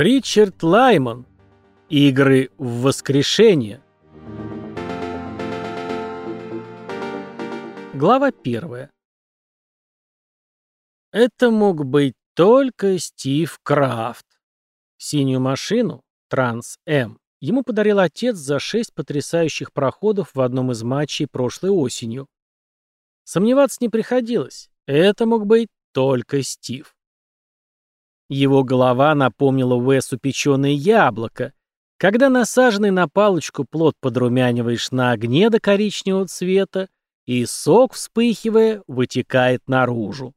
Ричард Лайман. Игры в воскрешение. Глава первая. Это мог быть только Стив Крафт. Синюю машину, Транс-М, ему подарил отец за шесть потрясающих проходов в одном из матчей прошлой осенью. Сомневаться не приходилось. Это мог быть только Стив. Его голова напомнила Уэсу печеное яблоко. Когда насаженный на палочку плод подрумяниваешь на огне до коричневого цвета, и сок, вспыхивая, вытекает наружу.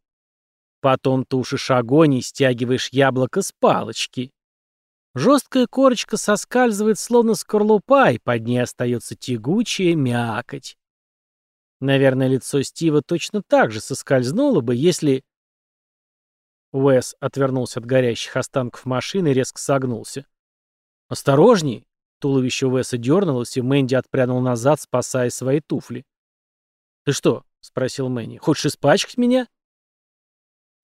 Потом тушишь огонь и стягиваешь яблоко с палочки. Жесткая корочка соскальзывает, словно скорлупа, и под ней остается тягучая мякоть. Наверное, лицо Стива точно так же соскользнуло бы, если Уэс отвернулся от горящих останков машины и резко согнулся. «Осторожней!» Туловище Уэса дернулось, и Мэнди отпрянул назад, спасая свои туфли. «Ты что?» — спросил Мэнни. «Хочешь испачкать меня?»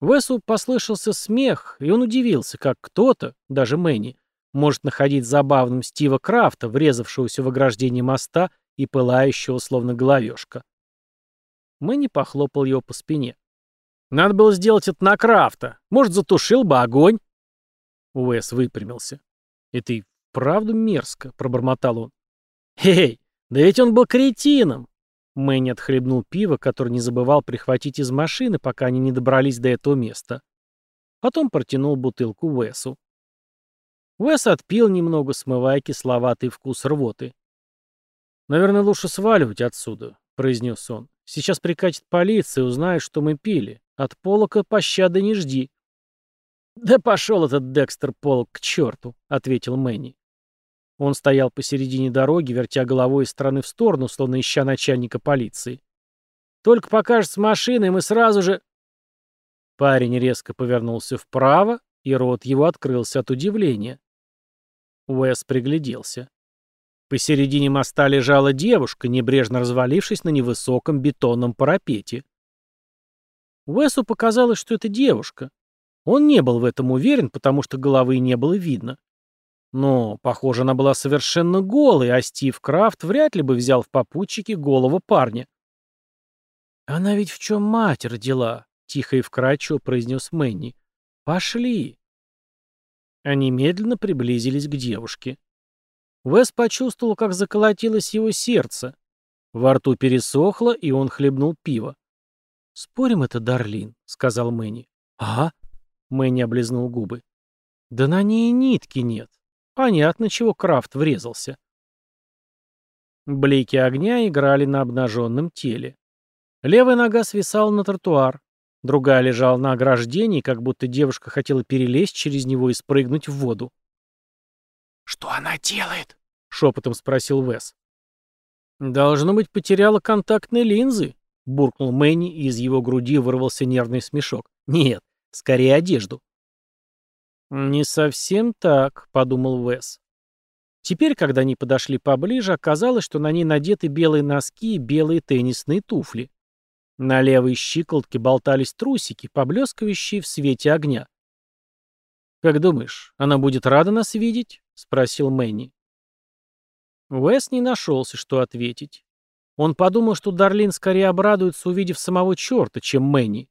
Уэсу послышался смех, и он удивился, как кто-то, даже Мэнни, может находить забавным Стива Крафта, врезавшегося в ограждение моста и пылающего, словно головешка. Мэнни похлопал его по спине. Надо было сделать это на крафта. Может, затушил бы огонь. Уэс выпрямился. Это и правда мерзко, пробормотал он. Эй, да ведь он был кретином. Мэнни отхлебнул пиво, которое не забывал прихватить из машины, пока они не добрались до этого места. Потом протянул бутылку Уэсу. Уэс отпил немного, смывая кисловатый вкус рвоты. «Наверное, лучше сваливать отсюда», — произнес он. «Сейчас прикатит полиция и узнает, что мы пили. От Полока пощады не жди. «Да пошел этот Декстер Полок к черту», — ответил Мэнни. Он стоял посередине дороги, вертя головой из стороны в сторону, словно ища начальника полиции. «Только покажется машина, и мы сразу же...» Парень резко повернулся вправо, и рот его открылся от удивления. Уэс пригляделся. Посередине моста лежала девушка, небрежно развалившись на невысоком бетонном парапете. Уэсу показалось, что это девушка. Он не был в этом уверен, потому что головы не было видно. Но, похоже, она была совершенно голой, а Стив Крафт вряд ли бы взял в попутчики голову парня. «Она ведь в чем мать родила?» — тихо и вкрадчиво произнес Мэнни. «Пошли!» Они медленно приблизились к девушке. Уэс почувствовал, как заколотилось его сердце. Во рту пересохло, и он хлебнул пиво. «Спорим, это Дарлин», — сказал Мэнни. «А?» — Мэнни облизнул губы. «Да на ней нитки нет. Понятно, чего Крафт врезался». Блики огня играли на обнаженном теле. Левая нога свисала на тротуар, другая лежала на ограждении, как будто девушка хотела перелезть через него и спрыгнуть в воду. «Что она делает?» — шепотом спросил Вес. «Должно быть, потеряла контактные линзы», буркнул Мэнни, и из его груди вырвался нервный смешок. «Нет, скорее одежду». «Не совсем так», — подумал Вес. Теперь, когда они подошли поближе, оказалось, что на ней надеты белые носки и белые теннисные туфли. На левой щиколотке болтались трусики, поблескивающие в свете огня. «Как думаешь, она будет рада нас видеть?» — спросил Мэнни. Уэс не нашелся, что ответить. Он подумал, что Дарлин скорее обрадуется, увидев самого черта, чем Мэнни.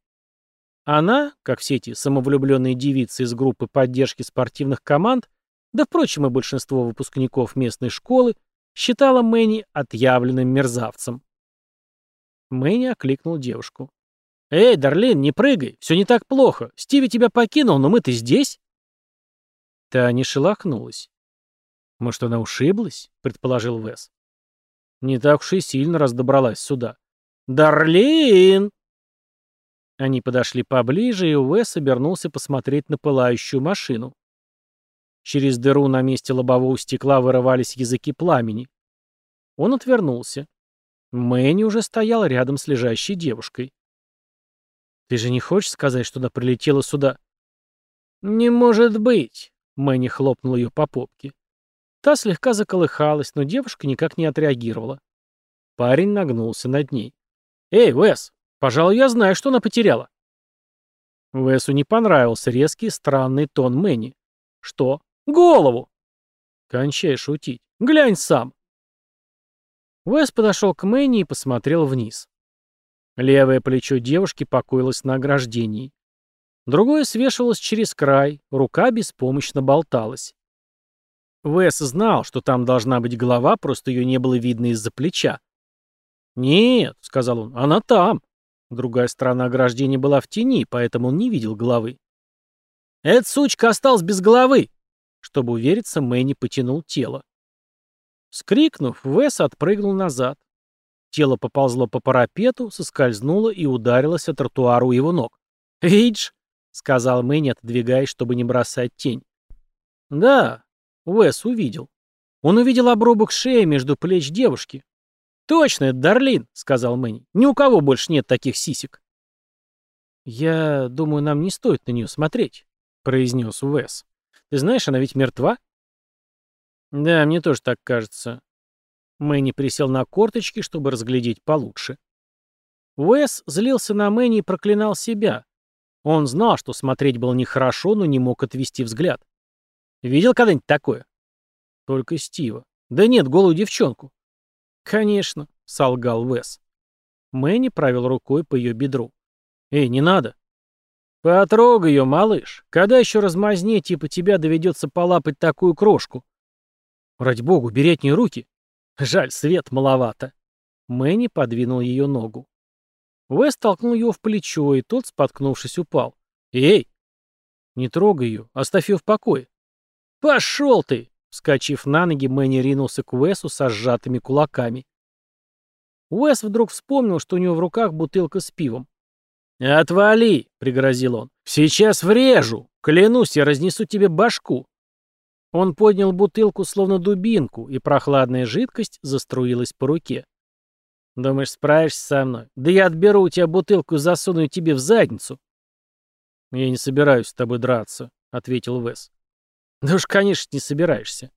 Она, как все эти самовлюбленные девицы из группы поддержки спортивных команд, да, впрочем, и большинство выпускников местной школы, считала Мэнни отъявленным мерзавцем. Мэнни окликнул девушку. «Эй, Дарлин, не прыгай, все не так плохо. Стиви тебя покинул, но мы-то здесь». Та не шелохнулась. «Может, она ушиблась?» — предположил Вес. Не так уж и сильно раздобралась сюда. «Дарлин!» Они подошли поближе, и Уэс обернулся посмотреть на пылающую машину. Через дыру на месте лобового стекла вырывались языки пламени. Он отвернулся. Мэнни уже стоял рядом с лежащей девушкой. «Ты же не хочешь сказать, что она прилетела сюда?» «Не может быть!» — Мэнни хлопнул ее по попке. Та слегка заколыхалась, но девушка никак не отреагировала. Парень нагнулся над ней. «Эй, Вес, пожалуй, я знаю, что она потеряла». Весу не понравился резкий, странный тон Мэнни. «Что?» Голову!» «Кончай шутить. Глянь сам!» Уэс подошел к Мэнни и посмотрел вниз. Левое плечо девушки покоилось на ограждении. Другое свешивалось через край, рука беспомощно болталась. Вес знал, что там должна быть голова, просто ее не было видно из-за плеча. «Нет», — сказал он, — «она там». Другая сторона ограждения была в тени, поэтому он не видел головы. «Эта сучка осталась без головы!» Чтобы увериться, Мэнни потянул тело. Скрикнув, Вес отпрыгнул назад. Тело поползло по парапету, соскользнуло и ударилось о тротуар у его ног. «Видишь?» — сказал Мэнни, отодвигаясь, чтобы не бросать тень. «Да, Уэс увидел. Он увидел обрубок шеи между плеч девушки. «Точно, это Дарлин», — сказал Мэнни. «Ни у кого больше нет таких сисек». «Я думаю, нам не стоит на нее смотреть», — произнес Уэс. «Ты знаешь, она ведь мертва?» «Да, мне тоже так кажется». Мэнни присел на корточки, чтобы разглядеть получше. Уэс злился на Мэнни и проклинал себя. Он знал, что смотреть было нехорошо, но не мог отвести взгляд. Видел когда-нибудь такое? Только Стива. Да нет, голую девчонку. Конечно, солгал Вес. Мэнни провел рукой по ее бедру. Эй, не надо. Потрогай ее, малыш. Когда еще размазне, типа тебя доведется полапать такую крошку? Ради богу, бери от нее руки. Жаль, свет маловато. Мэнни подвинул ее ногу. Вес толкнул его в плечо, и тот, споткнувшись, упал. «Эй! Не трогай ее, оставь ее в покое. «Пошел ты!» Вскочив на ноги, Мэнни ринулся к Уэсу со сжатыми кулаками. Уэс вдруг вспомнил, что у него в руках бутылка с пивом. «Отвали!» — пригрозил он. «Сейчас врежу! Клянусь, я разнесу тебе башку!» Он поднял бутылку, словно дубинку, и прохладная жидкость заструилась по руке. «Думаешь, справишься со мной? Да я отберу у тебя бутылку и засуну тебе в задницу!» «Я не собираюсь с тобой драться», — ответил Вес. «Да уж, конечно, не собираешься».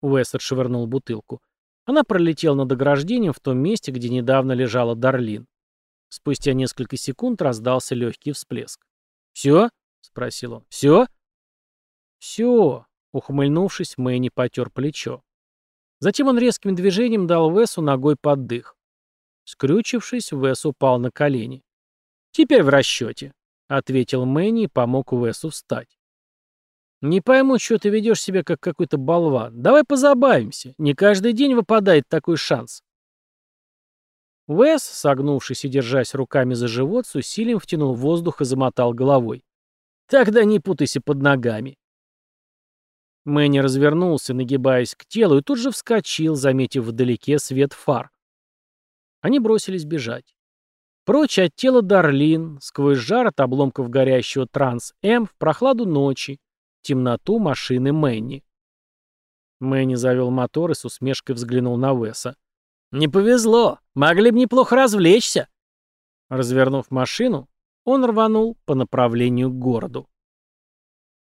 Уэс отшвырнул бутылку. Она пролетела над ограждением в том месте, где недавно лежала Дарлин. Спустя несколько секунд раздался легкий всплеск. «Все?» — спросил он. «Все?» «Все», — ухмыльнувшись, Мэнни потер плечо. Затем он резким движением дал Весу ногой под дых. Скрючившись, Вес упал на колени. «Теперь в расчете», — ответил Мэнни и помог Весу встать. «Не пойму, что ты ведешь себя как какой-то болван. Давай позабавимся. Не каждый день выпадает такой шанс». Вес, согнувшись и держась руками за живот, с усилием втянул воздух и замотал головой. «Тогда не путайся под ногами». Мэнни развернулся, нагибаясь к телу, и тут же вскочил, заметив вдалеке свет фар. Они бросились бежать. Прочь от тела Дарлин, сквозь жар от обломков горящего Транс-М в прохладу ночи, темноту машины Мэнни. Мэнни завел мотор и с усмешкой взглянул на Веса. «Не повезло. Могли бы неплохо развлечься». Развернув машину, он рванул по направлению к городу.